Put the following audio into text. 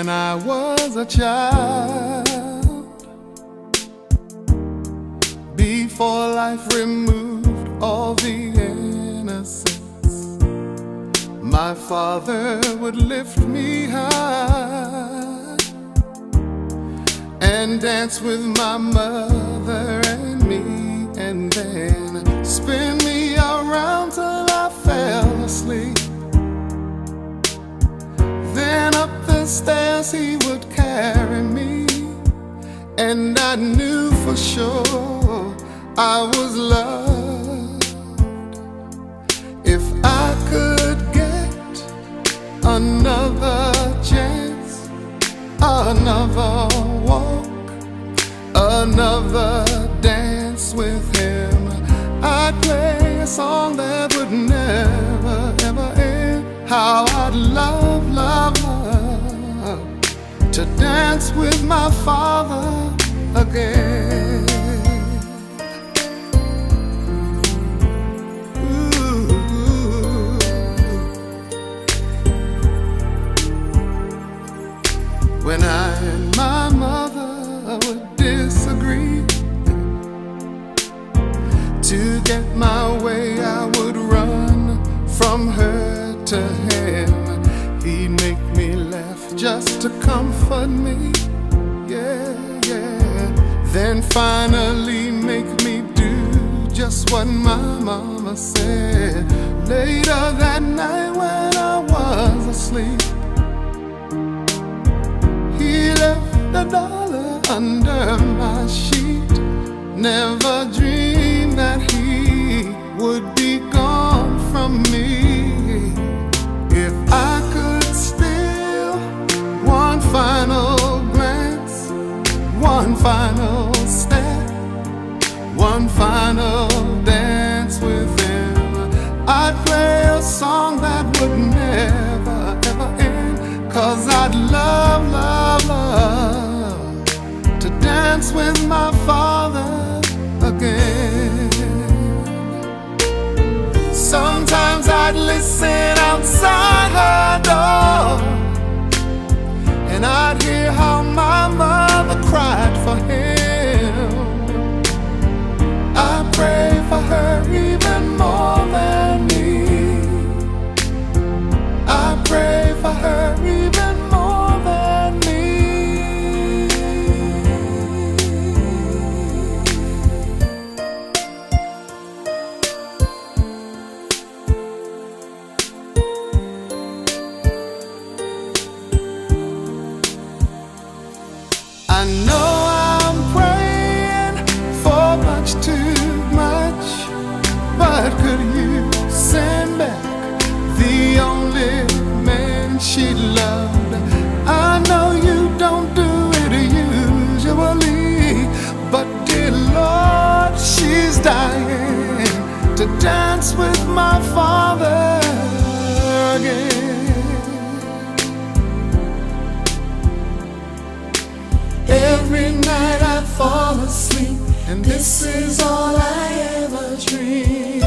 when I was a child, before life removed all the innocence, my father would lift me high and dance with my mother and me, and then spin me around stairs he would carry me, and I knew for sure I was loved. If I could get another chance, another walk, another dance with him, I'd play a song that would never, ever end. How I'd love, love, love to dance with my father again. When I and my mother would disagree To get my way I would run from her to him He'd make me just to comfort me Yeah, yeah Then finally make me do just what my mama said Later that night when I was asleep he left a dollar under my sheet. Never dreamed that he would be gone from me. One final step, one final dance with him, I'd play a song that would never, ever end. Cause I'd love, love, love to dance with my father again. Sometimes I'd listen I know I'm praying for much too much, but could you send back the only man she loved? I know you don't do it usually, but dear Lord, she's dying to dance with my father again. Fall asleep, and this is all I ever dream.